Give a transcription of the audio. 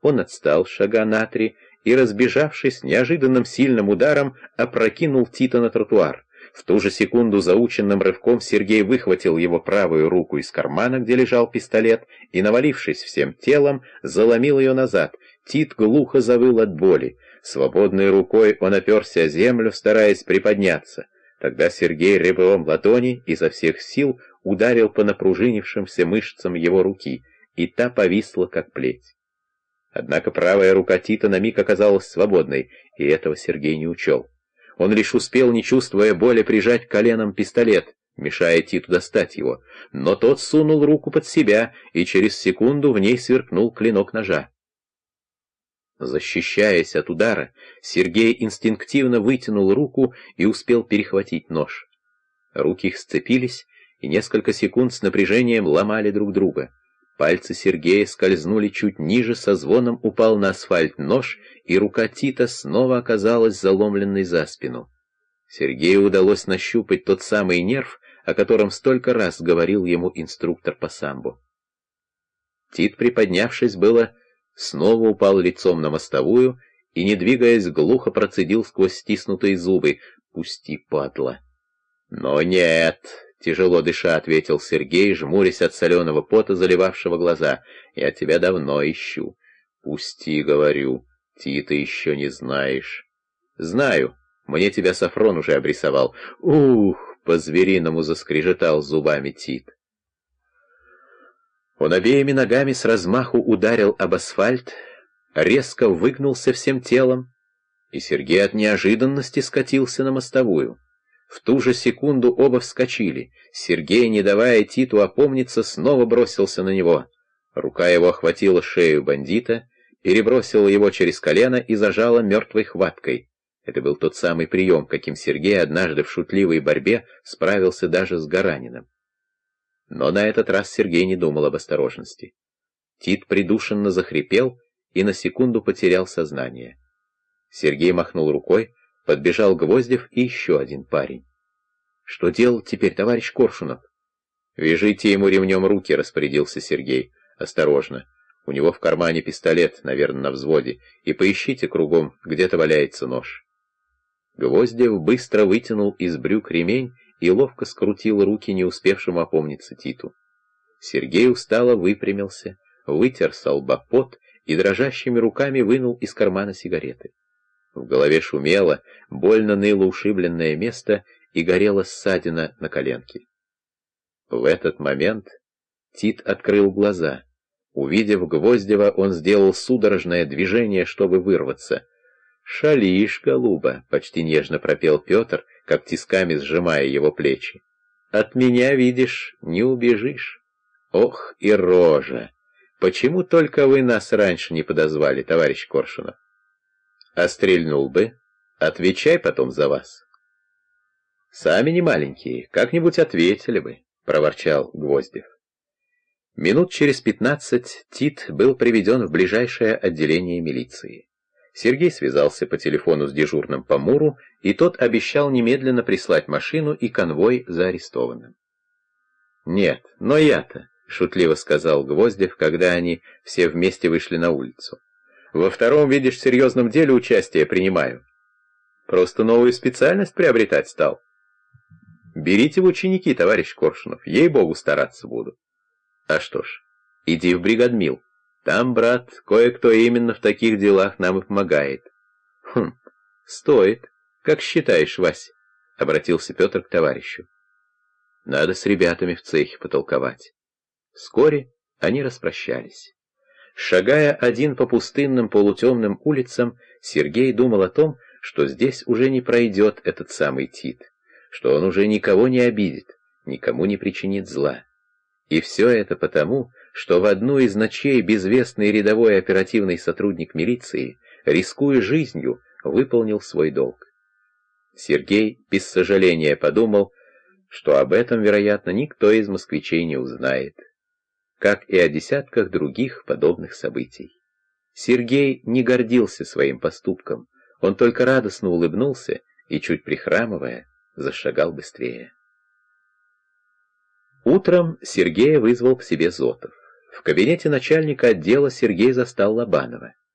он отстал шага на три и, разбежавшись неожиданным сильным ударом, опрокинул Тита на тротуар. В ту же секунду заученным рывком Сергей выхватил его правую руку из кармана, где лежал пистолет, и, навалившись всем телом, заломил ее назад. Тит глухо завыл от боли. Свободной рукой он оперся о землю, стараясь приподняться. Тогда Сергей ребром ладони изо всех сил ударил по напружинившимся мышцам его руки, и та повисла, как плеть. Однако правая рука Тита на миг оказалась свободной, и этого Сергей не учел. Он лишь успел, не чувствуя боли, прижать коленом пистолет, мешая Титу достать его, но тот сунул руку под себя, и через секунду в ней сверкнул клинок ножа. Защищаясь от удара, Сергей инстинктивно вытянул руку и успел перехватить нож. Руки их сцепились, и несколько секунд с напряжением ломали друг друга. Пальцы Сергея скользнули чуть ниже, со звоном упал на асфальт нож, и рука Тита снова оказалась заломленной за спину. Сергею удалось нащупать тот самый нерв, о котором столько раз говорил ему инструктор по самбо. Тит, приподнявшись было, снова упал лицом на мостовую и, не двигаясь, глухо процедил сквозь стиснутые зубы «Пусти, падла!» «Но нет!» — тяжело дыша ответил Сергей, жмурясь от соленого пота, заливавшего глаза. «Я тебя давно ищу. Пусти, говорю. Тита еще не знаешь». «Знаю. Мне тебя Сафрон уже обрисовал. Ух!» — по-звериному заскрежетал зубами Тит. Он обеими ногами с размаху ударил об асфальт, резко выгнулся всем телом, и Сергей от неожиданности скатился на мостовую. В ту же секунду оба вскочили. Сергей, не давая Титу опомниться, снова бросился на него. Рука его охватила шею бандита, перебросила его через колено и зажала мертвой хваткой. Это был тот самый прием, каким Сергей однажды в шутливой борьбе справился даже с Гаранином. Но на этот раз Сергей не думал об осторожности. Тит придушенно захрипел и на секунду потерял сознание. Сергей махнул рукой, Подбежал Гвоздев и еще один парень. «Что делать теперь, товарищ Коршунов?» «Вяжите ему ремнем руки», — распорядился Сергей. «Осторожно. У него в кармане пистолет, наверное, на взводе, и поищите кругом, где-то валяется нож». Гвоздев быстро вытянул из брюк ремень и ловко скрутил руки не успевшему опомниться Титу. Сергей устало выпрямился, вытер со лба пот и дрожащими руками вынул из кармана сигареты. В голове шумело, больно ныло ушибленное место и горела ссадина на коленке. В этот момент Тит открыл глаза. Увидев Гвоздева, он сделал судорожное движение, чтобы вырваться. «Шалишь, голуба!» — почти нежно пропел Петр, как тисками сжимая его плечи. «От меня, видишь, не убежишь. Ох и рожа! Почему только вы нас раньше не подозвали, товарищ Коршунов?» А стрельнул бы, отвечай потом за вас. Сами не маленькие, как-нибудь ответили бы, проворчал Гвоздев. Минут через пятнадцать Тит был приведен в ближайшее отделение милиции. Сергей связался по телефону с дежурным по Муру, и тот обещал немедленно прислать машину и конвой за арестованным. «Нет, но я-то», — шутливо сказал Гвоздев, когда они все вместе вышли на улицу. Во втором, видишь, в серьезном деле участие принимаю. Просто новую специальность приобретать стал. Берите в ученики, товарищ Коршунов, ей-богу, стараться буду. А что ж, иди в бригадмил. Там, брат, кое-кто именно в таких делах нам и помогает. Хм, стоит. Как считаешь, Вася? Обратился Петр к товарищу. Надо с ребятами в цехе потолковать. Вскоре они распрощались. Шагая один по пустынным полутемным улицам, Сергей думал о том, что здесь уже не пройдет этот самый Тит, что он уже никого не обидит, никому не причинит зла. И все это потому, что в одну из ночей безвестный рядовой оперативный сотрудник милиции, рискуя жизнью, выполнил свой долг. Сергей без сожаления подумал, что об этом, вероятно, никто из москвичей не узнает как и о десятках других подобных событий. Сергей не гордился своим поступком, он только радостно улыбнулся и, чуть прихрамывая, зашагал быстрее. Утром Сергея вызвал к себе Зотов. В кабинете начальника отдела Сергей застал Лобанова.